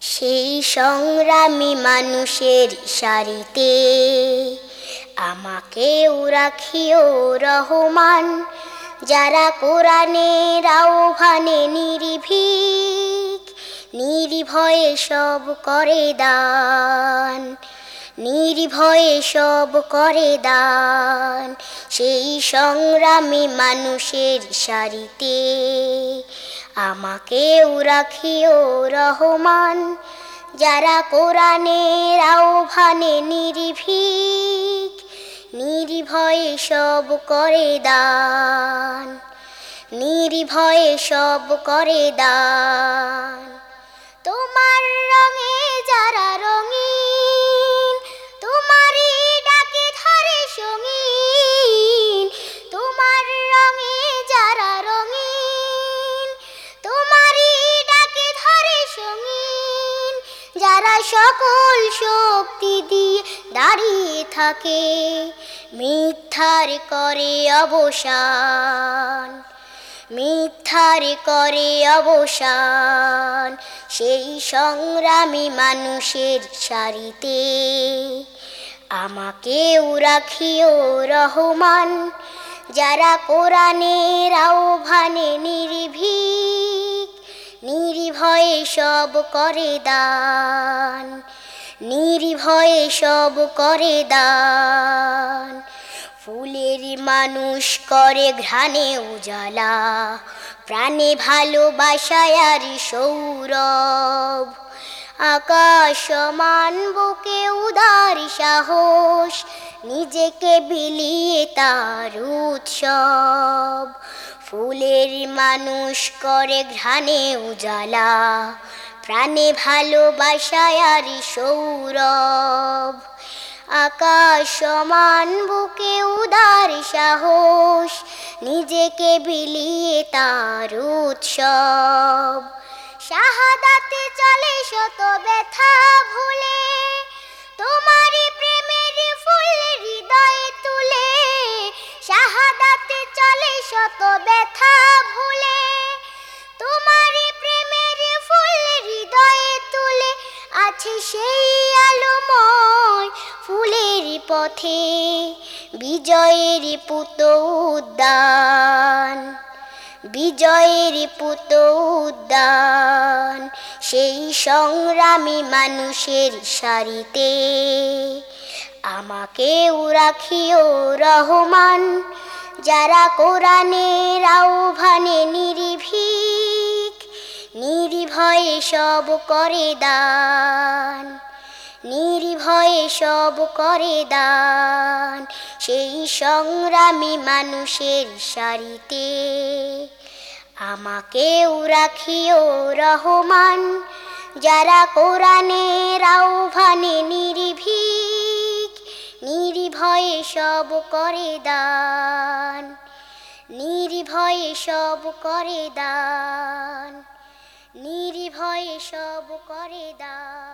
সেই সংগ্রামী মানুষের সারিতে আমাকেও রাখিও রহমান, যারা কোরআনের আহ্বানে নির্ভীক, নির্ভয়ে সব করে দান, নির্ভয়ে সব করে দান। সেই সংগ্রামী মানুষের সারিতে আমাকেও রাখিও রহমান, যারা কোরআনের আহ্বানে নির্ভীক, নির্ভয়ে সব করে দান, নির্ভয়ে সব করে দান। তোমার যারা সকল শক্তি দিয়ে দাঁড়িয়ে থাকে। মিথ্যার করে অবসান, মিথ্যার করে অবসান, সেই সংগ্রামী মানুষের সারিতে আমাকেও রাখিও রহমান, যারা কোরআনের আহ্বানে নির্ভীক নির্ভয়ে সব করে দান। নির্ভয়ে সব করে দান। ফুলের মানুষ করে ঘ্রাণে উজালা। প্রাণে ভালোবাসায় আর সৌরভ। আকাশ সমান বুকে উদার সাহস। নিজেকে বিলিয়ে তার উৎসব। ফুলের মানুষ করে ঘ্রাণে উজালা, প্রাণে ভালোবাসায় আর সৌরভ। আকাশ সমান, বুকে উদার সাহস, নিজেকে বিলিয়ে তার উৎসব। শাহাদাতে চলে শত ব্যথা ভুলে সেই আলোময় ফুলের পথে বিজয়ের পুত উদ্যান, বিজয়ের পুত উদ্যান। সেই সংগ্রামী মানুষের সারিতে আমাকেও রাখিও রহমান, যারা কোরআনের আহ্বানে নির্ভীক নির্ভয়ে সব করে দান। নির্ভয়ে সব করে দান। সেই সংগ্রামী মানুষের সারিতে আমাকেও রাখিও রহমান। যারা কোরআনের আহ্বানে নির্ভীক, নির্ভয়ে সব করে দান। নির্ভয়ে সব করে দান। নির্ভয়ে সব করে দান